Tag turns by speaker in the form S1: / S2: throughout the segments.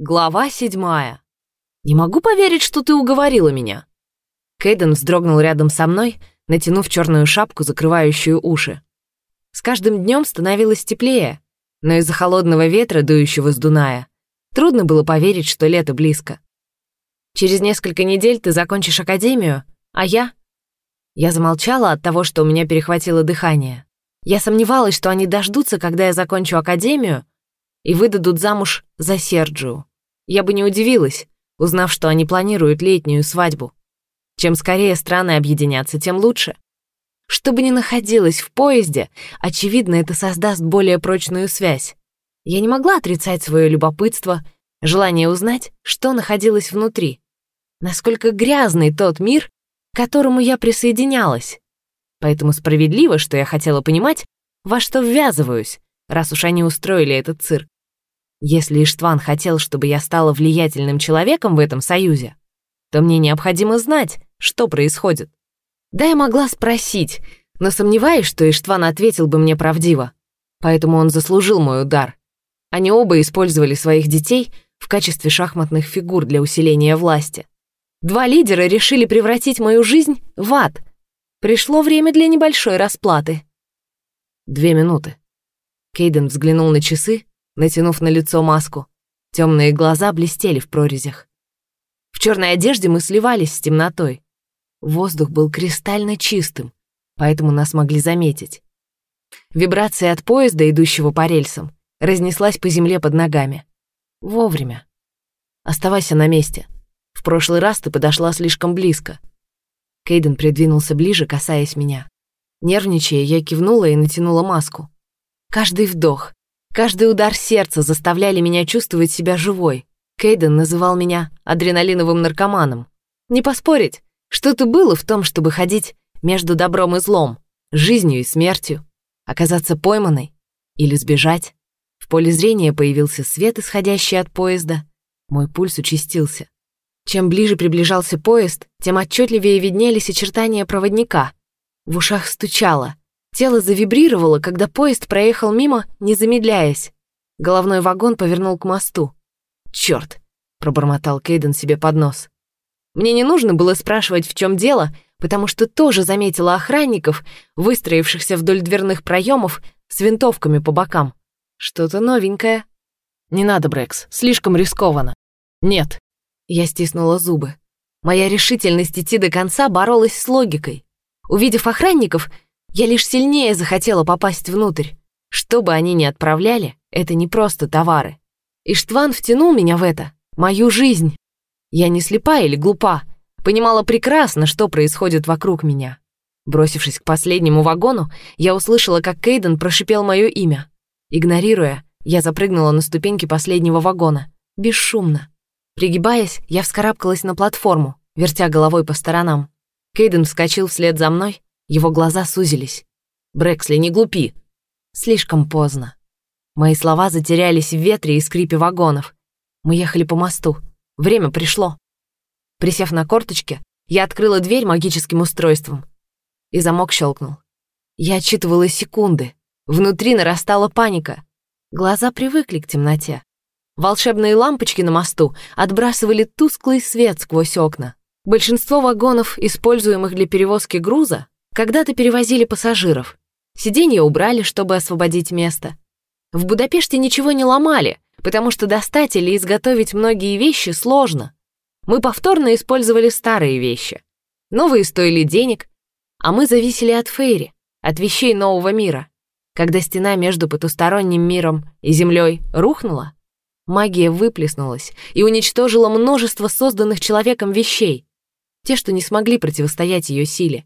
S1: Глава седьмая. «Не могу поверить, что ты уговорила меня». Кейден вздрогнул рядом со мной, натянув черную шапку, закрывающую уши. С каждым днем становилось теплее, но из-за холодного ветра, дующего с Дуная, трудно было поверить, что лето близко. «Через несколько недель ты закончишь академию, а я...» Я замолчала от того, что у меня перехватило дыхание. Я сомневалась, что они дождутся, когда я закончу академию, и выдадут замуж за Серджио. Я бы не удивилась, узнав, что они планируют летнюю свадьбу. Чем скорее страны объединятся, тем лучше. Что бы ни находилось в поезде, очевидно, это создаст более прочную связь. Я не могла отрицать свое любопытство, желание узнать, что находилось внутри. Насколько грязный тот мир, к которому я присоединялась. Поэтому справедливо, что я хотела понимать, во что ввязываюсь, раз уж они устроили этот цирк. Если Иштван хотел, чтобы я стала влиятельным человеком в этом союзе, то мне необходимо знать, что происходит. Да, я могла спросить, но сомневаюсь, что Иштван ответил бы мне правдиво. Поэтому он заслужил мой удар. Они оба использовали своих детей в качестве шахматных фигур для усиления власти. Два лидера решили превратить мою жизнь в ад. Пришло время для небольшой расплаты. Две минуты. Кейден взглянул на часы, натянув на лицо маску. Темные глаза блестели в прорезях. В черной одежде мы сливались с темнотой. Воздух был кристально чистым, поэтому нас могли заметить. Вибрация от поезда, идущего по рельсам, разнеслась по земле под ногами. Вовремя. Оставайся на месте. В прошлый раз ты подошла слишком близко. Кейден придвинулся ближе, касаясь меня. Нервничая, я кивнула и натянула маску. Каждый вдох, Каждый удар сердца заставляли меня чувствовать себя живой. Кейден называл меня адреналиновым наркоманом. Не поспорить, что-то было в том, чтобы ходить между добром и злом, жизнью и смертью, оказаться пойманной или сбежать. В поле зрения появился свет, исходящий от поезда. Мой пульс участился. Чем ближе приближался поезд, тем отчетливее виднелись очертания проводника. В ушах стучало. Тело завибрировало, когда поезд проехал мимо, не замедляясь. Головной вагон повернул к мосту. «Чёрт!» — пробормотал Кейден себе под нос. Мне не нужно было спрашивать, в чем дело, потому что тоже заметила охранников, выстроившихся вдоль дверных проемов с винтовками по бокам. Что-то новенькое. «Не надо, Брэкс, слишком рискованно». «Нет». Я стиснула зубы. Моя решительность идти до конца боролась с логикой. Увидев охранников, я лишь сильнее захотела попасть внутрь. Что бы они ни отправляли, это не просто товары. Иштван втянул меня в это, мою жизнь. Я не слепа или глупа, понимала прекрасно, что происходит вокруг меня. Бросившись к последнему вагону, я услышала, как Кейден прошипел мое имя. Игнорируя, я запрыгнула на ступеньки последнего вагона, бесшумно. Пригибаясь, я вскарабкалась на платформу, вертя головой по сторонам. Кейден вскочил вслед за мной, его глаза сузились. «Брэксли, не глупи!» Слишком поздно. Мои слова затерялись в ветре и скрипе вагонов. Мы ехали по мосту. Время пришло. Присев на корточке, я открыла дверь магическим устройством. И замок щелкнул. Я отчитывала секунды. Внутри нарастала паника. Глаза привыкли к темноте. Волшебные лампочки на мосту отбрасывали тусклый свет сквозь окна. Большинство вагонов, используемых для перевозки груза, когда-то перевозили пассажиров. Сиденья убрали, чтобы освободить место. В Будапеште ничего не ломали, потому что достать или изготовить многие вещи сложно. Мы повторно использовали старые вещи. Новые стоили денег, а мы зависели от Фейри, от вещей нового мира. Когда стена между потусторонним миром и Землей рухнула, магия выплеснулась и уничтожила множество созданных человеком вещей, те, что не смогли противостоять ее силе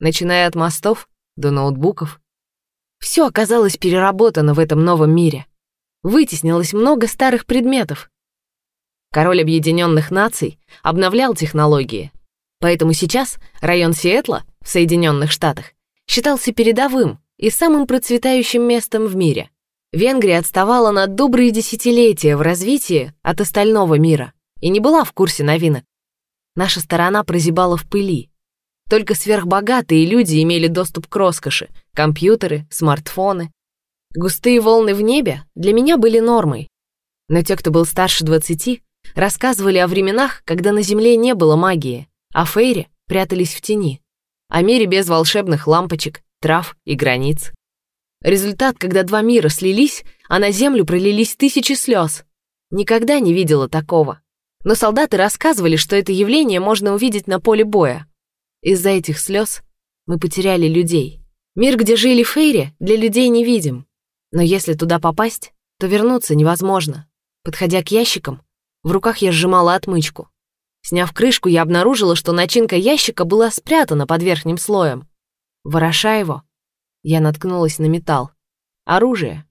S1: начиная от мостов до ноутбуков. Все оказалось переработано в этом новом мире. Вытеснилось много старых предметов. Король Объединенных Наций обновлял технологии, поэтому сейчас район Сиэтла в Соединенных Штатах считался передовым и самым процветающим местом в мире. Венгрия отставала на добрые десятилетия в развитии от остального мира и не была в курсе новинок. Наша сторона прозябала в пыли, только сверхбогатые люди имели доступ к роскоши, компьютеры, смартфоны. Густые волны в небе для меня были нормой. Но те, кто был старше двадцати, рассказывали о временах, когда на Земле не было магии, а фейри прятались в тени, о мире без волшебных лампочек, трав и границ. Результат, когда два мира слились, а на Землю пролились тысячи слез. Никогда не видела такого. Но солдаты рассказывали, что это явление можно увидеть на поле боя. Из-за этих слез мы потеряли людей. Мир, где жили фейри, для людей не видим. Но если туда попасть, то вернуться невозможно. Подходя к ящикам, в руках я сжимала отмычку. Сняв крышку, я обнаружила, что начинка ящика была спрятана под верхним слоем. Вороша его, я наткнулась на металл. Оружие.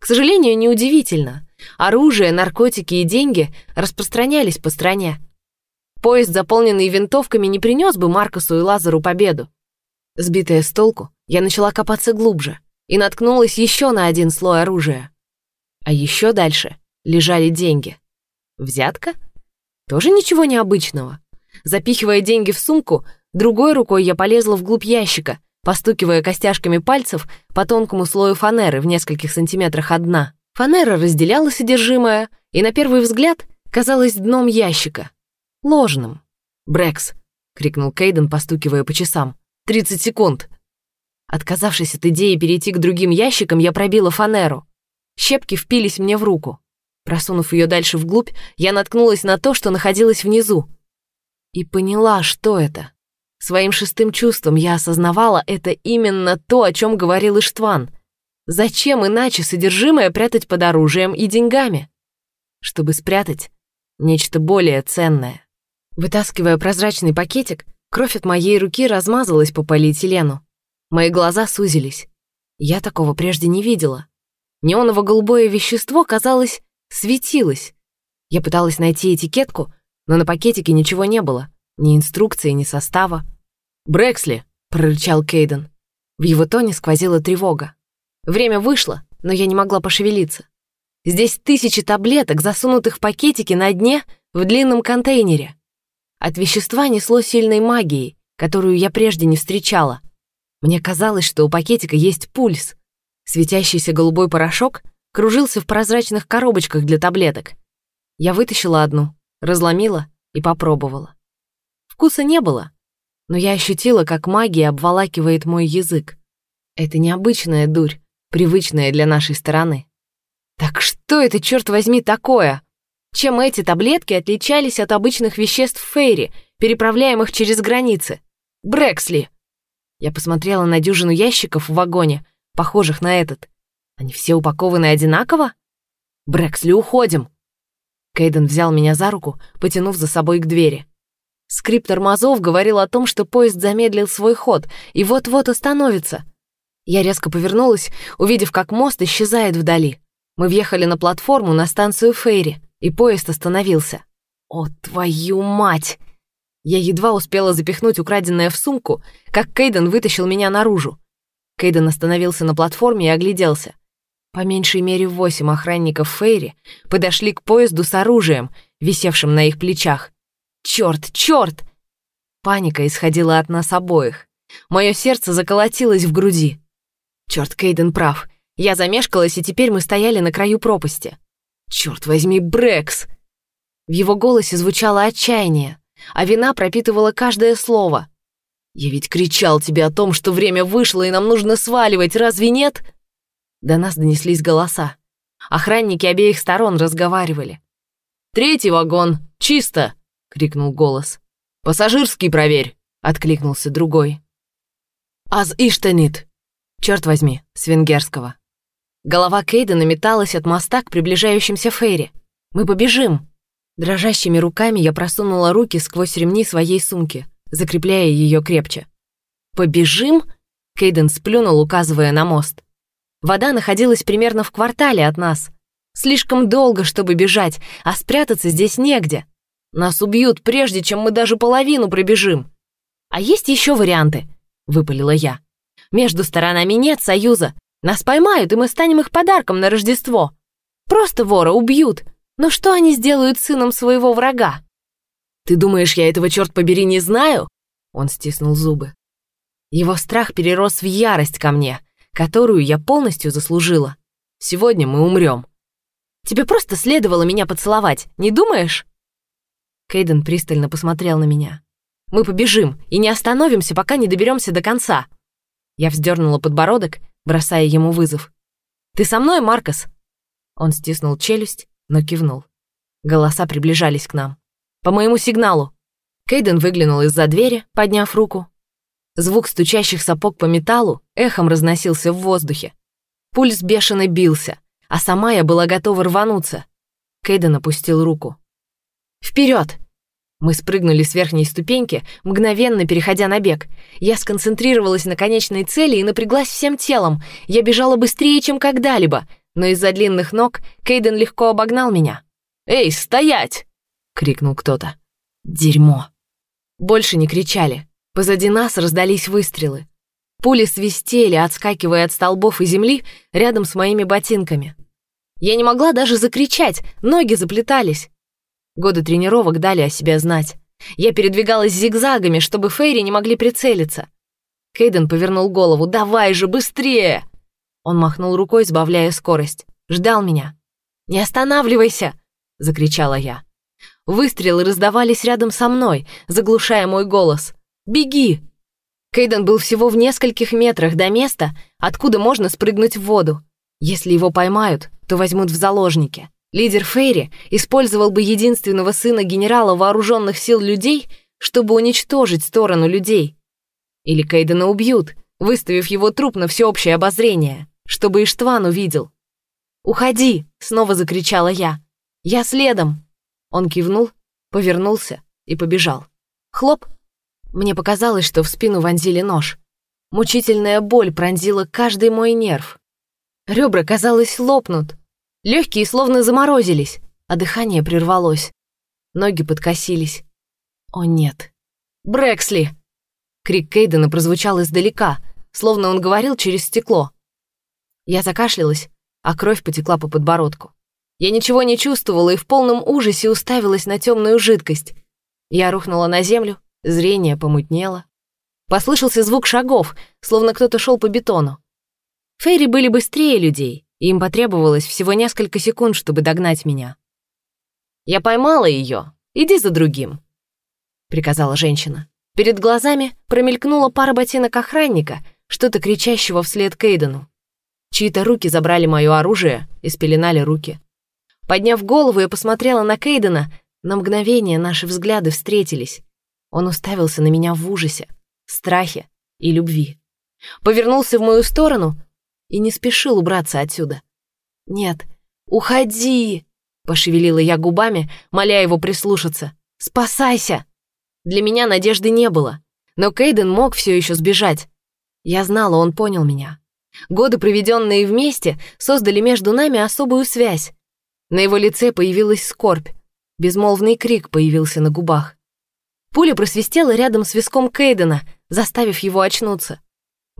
S1: К сожалению, неудивительно. Оружие, наркотики и деньги распространялись по стране. Поезд, заполненный винтовками, не принес бы Маркусу и Лазару победу. Сбитая с толку, я начала копаться глубже и наткнулась еще на один слой оружия. А еще дальше лежали деньги. Взятка? Тоже ничего необычного. Запихивая деньги в сумку, другой рукой я полезла вглубь ящика, постукивая костяшками пальцев по тонкому слою фанеры в нескольких сантиметрах от дна. Фанера разделяла содержимое и на первый взгляд казалась дном ящика. Ложным. «Брекс!» — крикнул Кейден, постукивая по часам. «Тридцать секунд!» Отказавшись от идеи перейти к другим ящикам, я пробила фанеру. Щепки впились мне в руку. Просунув ее дальше вглубь, я наткнулась на то, что находилось внизу. И поняла, что это. Своим шестым чувством я осознавала, это именно то, о чем говорил Иштван. Зачем иначе содержимое прятать под оружием и деньгами? Чтобы спрятать нечто более ценное. Вытаскивая прозрачный пакетик, кровь от моей руки размазалась по полиэтилену. Мои глаза сузились. Я такого прежде не видела. Неоново-голубое вещество, казалось, светилось. Я пыталась найти этикетку, но на пакетике ничего не было. Ни инструкции, ни состава. «Брэксли!» — прорычал Кейден. В его тоне сквозила тревога. Время вышло, но я не могла пошевелиться. Здесь тысячи таблеток, засунутых в пакетики на дне в длинном контейнере. От вещества несло сильной магией, которую я прежде не встречала. Мне казалось, что у пакетика есть пульс. Светящийся голубой порошок кружился в прозрачных коробочках для таблеток. Я вытащила одну, разломила и попробовала. Вкуса не было, но я ощутила, как магия обволакивает мой язык. Это необычная дурь, привычная для нашей стороны. Так что это, черт возьми, такое? Чем эти таблетки отличались от обычных веществ Фейри, переправляемых через границы? Брэксли! Я посмотрела на дюжину ящиков в вагоне, похожих на этот. Они все упакованы одинаково? Брэксли, уходим! Кейден взял меня за руку, потянув за собой к двери. Скрип тормозов говорил о том, что поезд замедлил свой ход и вот-вот остановится. Я резко повернулась, увидев, как мост исчезает вдали. Мы въехали на платформу на станцию Фейри, и поезд остановился. О, твою мать! Я едва успела запихнуть украденное в сумку, как Кейден вытащил меня наружу. Кейден остановился на платформе и огляделся. По меньшей мере восемь охранников Фейри подошли к поезду с оружием, висевшим на их плечах. Черт, черт! Паника исходила от нас обоих. Мое сердце заколотилось в груди. Черт, Кейден прав. Я замешкалась, и теперь мы стояли на краю пропасти. Черт возьми, Брекс! В его голосе звучало отчаяние, а вина пропитывала каждое слово. «Я ведь кричал тебе о том, что время вышло, и нам нужно сваливать, разве нет?» До нас донеслись голоса. Охранники обеих сторон разговаривали. «Третий вагон! Чисто!» — крикнул голос. «Пассажирский проверь!» — откликнулся другой. «Аз иштенит!» Черт возьми, с венгерского. Голова Кейдена металась от моста к приближающимся фейри. «Мы побежим!» Дрожащими руками я просунула руки сквозь ремни своей сумки, закрепляя ее крепче. «Побежим?» — Кейден сплюнул, указывая на мост. Вода находилась примерно в квартале от нас. Слишком долго, чтобы бежать, а спрятаться здесь негде. Нас убьют, прежде чем мы даже половину пробежим. А есть еще варианты, выпалила я. Между сторонами нет союза. Нас поймают, и мы станем их подарком на Рождество. Просто вора убьют. Но что они сделают сыном своего врага? Ты думаешь, я этого, черт побери, не знаю? Он стиснул зубы. Его страх перерос в ярость ко мне, которую я полностью заслужила. Сегодня мы умрем. Тебе просто следовало меня поцеловать, не думаешь?» Кейден пристально посмотрел на меня. «Мы побежим и не остановимся, пока не доберемся до конца». Я вздернула подбородок, бросая ему вызов. «Ты со мной, Маркос?» Он стиснул челюсть, но кивнул. Голоса приближались к нам. «По моему сигналу!» Кейден выглянул из-за двери, подняв руку. Звук стучащих сапог по металлу эхом разносился в воздухе. Пульс бешено бился, а сама я была готова рвануться. Кейден опустил руку. «Вперед!» Мы спрыгнули с верхней ступеньки, мгновенно переходя на бег. Я сконцентрировалась на конечной цели и напряглась всем телом. Я бежала быстрее, чем когда-либо, но из-за длинных ног Кейден легко обогнал меня. «Эй, стоять!» — крикнул кто-то. «Дерьмо!» Больше не кричали. Позади нас раздались выстрелы. Пули свистели, отскакивая от столбов и земли рядом с моими ботинками. Я не могла даже закричать, ноги заплетались. Годы тренировок дали о себе знать. Я передвигалась зигзагами, чтобы Фейри не могли прицелиться. Кейден повернул голову. «Давай же, быстрее!» Он махнул рукой, сбавляя скорость. Ждал меня. «Не останавливайся!» — закричала я. Выстрелы раздавались рядом со мной, заглушая мой голос. «Беги!» Кейден был всего в нескольких метрах до места, откуда можно спрыгнуть в воду. Если его поймают, то возьмут в заложники. Лидер Фейри использовал бы единственного сына генерала вооруженных сил людей, чтобы уничтожить сторону людей. Или Кейдена убьют, выставив его труп на всеобщее обозрение, чтобы Иштван увидел. «Уходи!» — снова закричала я. «Я следом!» Он кивнул, повернулся и побежал. Хлоп! Мне показалось, что в спину вонзили нож. Мучительная боль пронзила каждый мой нерв. Ребра, казалось, лопнут. Легкие словно заморозились, а дыхание прервалось. Ноги подкосились. О нет. Брэксли! Крик Кейдена прозвучал издалека, словно он говорил через стекло. Я закашлялась, а кровь потекла по подбородку. Я ничего не чувствовала и в полном ужасе уставилась на темную жидкость. Я рухнула на землю, зрение помутнело. Послышался звук шагов, словно кто-то шел по бетону. Фейри были быстрее людей, им потребовалось всего несколько секунд, чтобы догнать меня. «Я поймала ее. Иди за другим», — приказала женщина. Перед глазами промелькнула пара ботинок охранника, что-то кричащего вслед Кейдену. Чьи-то руки забрали мое оружие и спеленали руки. Подняв голову, я посмотрела на Кейдена. На мгновение наши взгляды встретились. Он уставился на меня в ужасе, страхе и любви. Повернулся в мою сторону и не спешил убраться отсюда. «Нет, уходи!» — пошевелила я губами, моля его прислушаться. «Спасайся!» Для меня надежды не было, но Кейден мог все еще сбежать. Я знала, он понял меня. Годы, проведенные вместе, создали между нами особую связь. На его лице появилась скорбь. Безмолвный крик появился на губах. Пуля просвистела рядом с виском Кейдена, заставив его очнуться.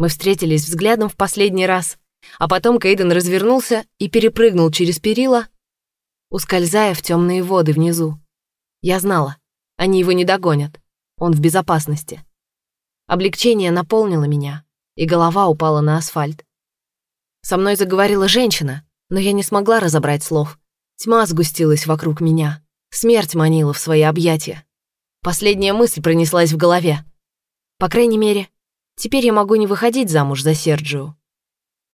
S1: Мы встретились взглядом в последний раз, а потом Кейден развернулся и перепрыгнул через перила, ускользая в темные воды внизу. Я знала, они его не догонят, он в безопасности. Облегчение наполнило меня, и голова упала на асфальт. Со мной заговорила женщина, но я не смогла разобрать слов. Тьма сгустилась вокруг меня. Смерть манила в свои объятия. Последняя мысль пронеслась в голове. По крайней мере, теперь я могу не выходить замуж за Серджио.